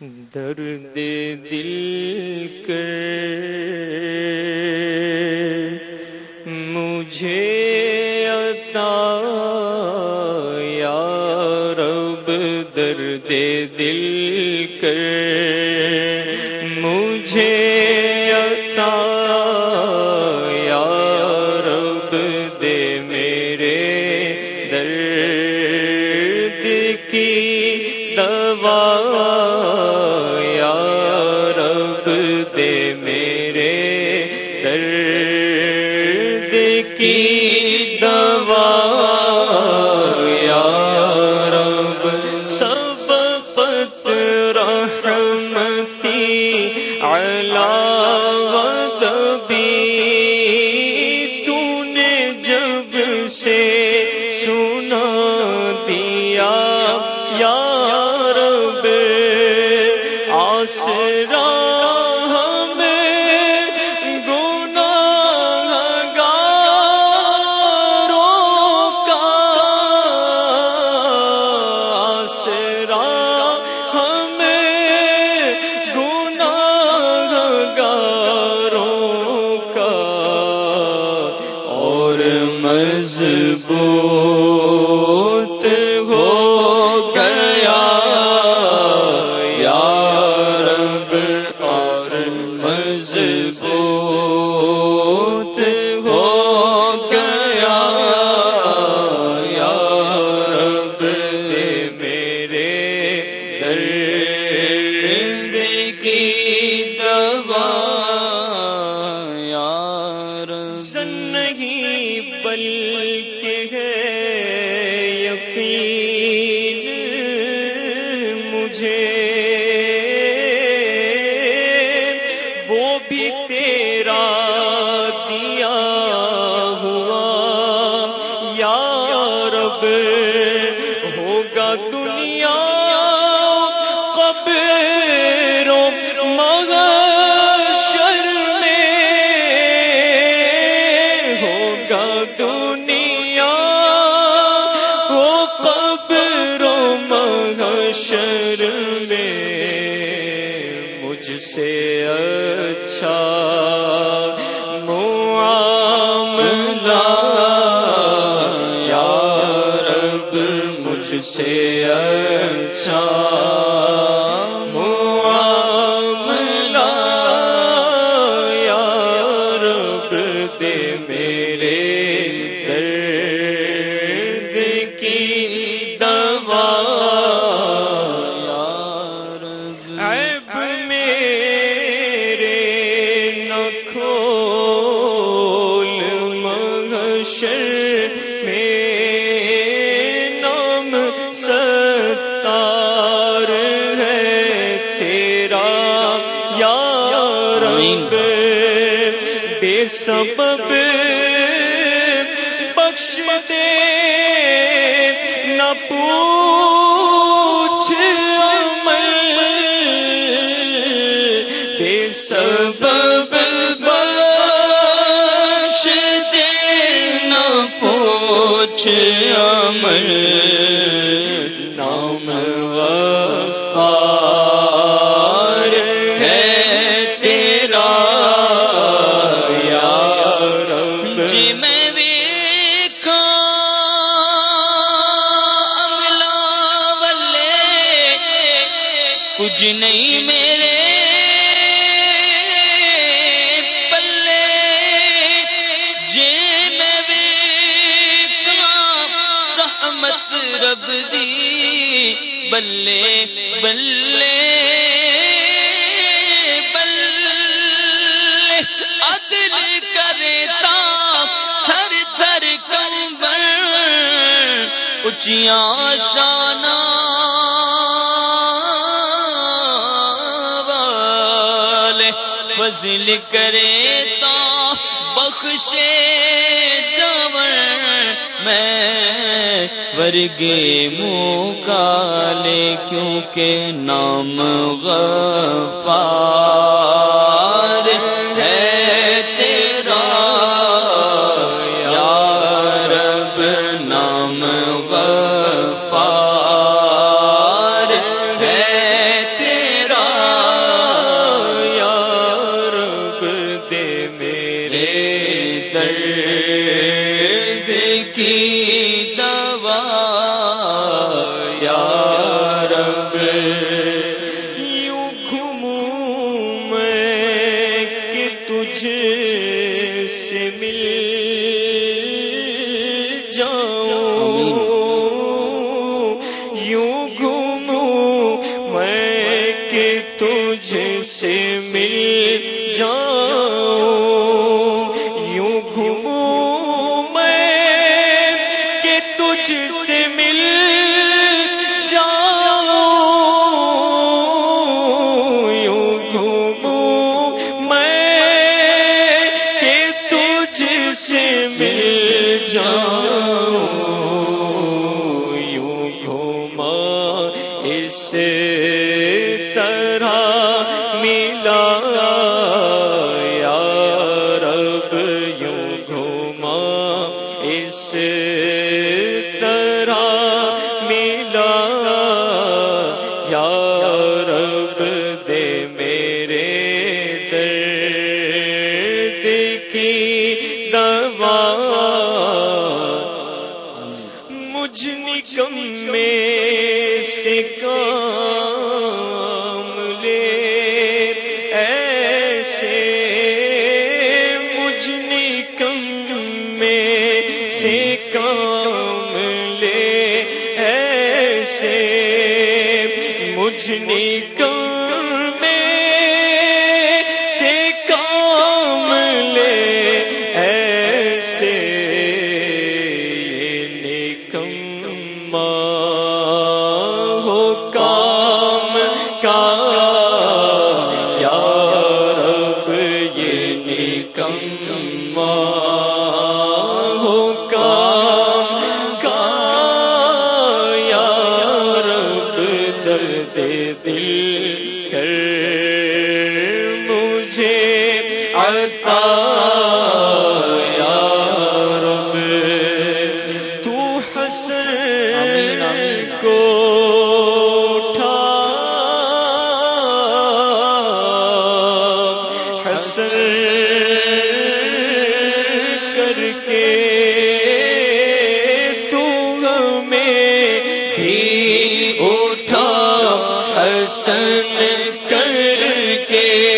درد دل کر مجھے عطا یا رب درد دل کر مجھے رب دے میرے درد کی دوا۔ یا رب سبقت رحمتی علا ودبی مضبوط نہیں بلکہ ہے یقین مجھے۔ وہ بھی تیرا دیا ہوا یا رب ہوگا دنیا اچھا معاملہ۔ یا رب مجھ سے اچھا ستار ہے تیرا یا رب بے سبب بخش دے نہ پوچھ عمل۔ بے سبب کچھ نہیں میرے پلے جی میں رحمت رب دی، بلے بلے بلے۔ عدل کرے تا، تھر تھر کمبر اچیاں شانہ فضل کرے تو بخشے جاور میں ورگے منہ کالے کیونکہ نام غفار درد کی دوا یا رب یوں گھوموں میں کہ تجھ سے مل تجھ سے مل جاؤں، یوں گھوموں میں کہ تجھ سے مل جاؤں، یوں گھوما اس طرح ملا رب، یوں گھوما اس مجھ میں سے کام لے، ایسے مجھ نکم میں سے کام لے، ایسے مجھ نکم ہو کام کا۔ یا رب یہ نکما ہو کام کا۔ یا رب درد دل حسن کر کے